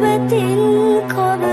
كتبت القدر